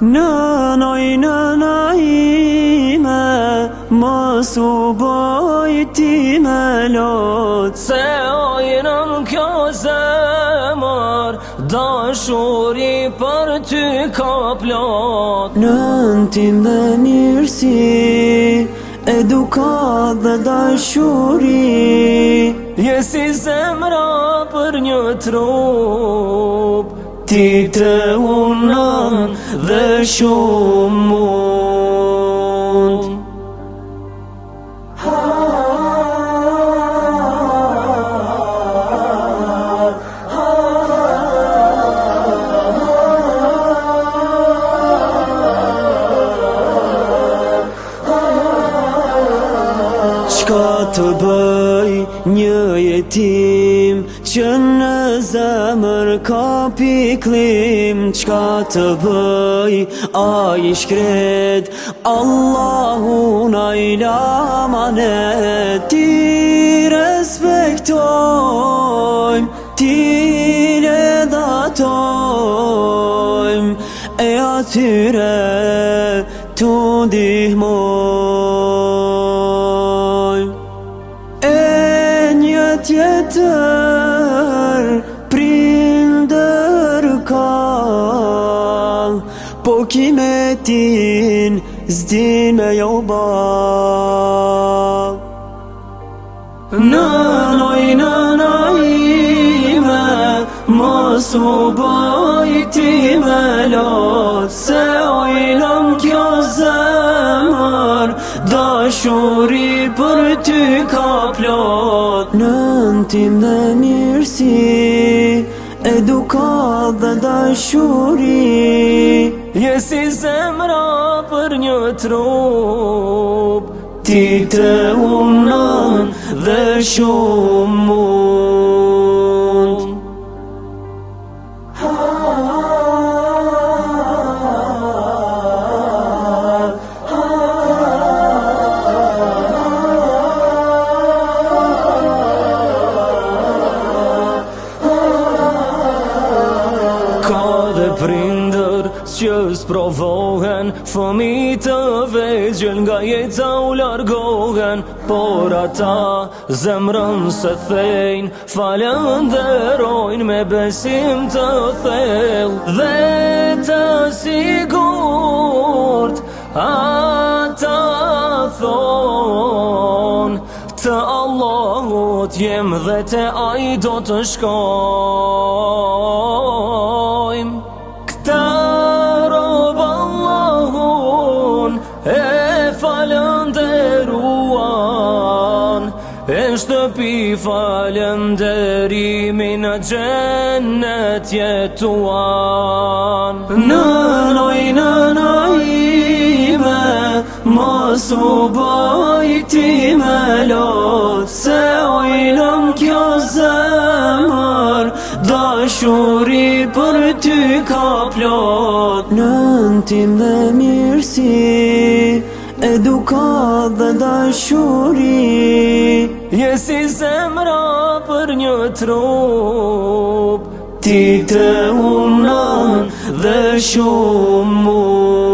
Në noj në naime Më suboj ti me lot Se ojnë në kjo zemër Dashuri për ty ka plot Në në tim dhe njërsi, Edukat dhe dashuri Jesi zemra për një trup ti të unan dhe shumë mund Qka të bëj një jetim që në zemër ka piklim Qka të bëj, a i shkret Allahu na i lamanet Ti respektojmë, ti redatojmë E atyre të dihmojmë E një tjetër Po kime tin Zdin me jo ba Në noj në naime me lot Se ojnëm kjo zemër Dashuri për ty ka plot Në dhe mirësi edukat dhe dashuri Je si zemra për një trup, ti të unan dhe shumë prindër që sprovohen Fëmi të vegjel nga jeta u largohen Por ata zemrën se thejnë Falën dhe rojnë me besim të thell Dhe të sigurt ata thonë Të Allahot jem dhe te aj do të shkojmë Ta robë Allahun E falën të ruan E shtëpi falën e rimi Në gjennet jetuan Në noj në naime Mos bajti me lot Se ojnëm kjo zemër Shuri për ty ka plot Në tim dhe mirësi Eduka dhe da shuri Jesi zemra për një trup Ti të unan dhe shumë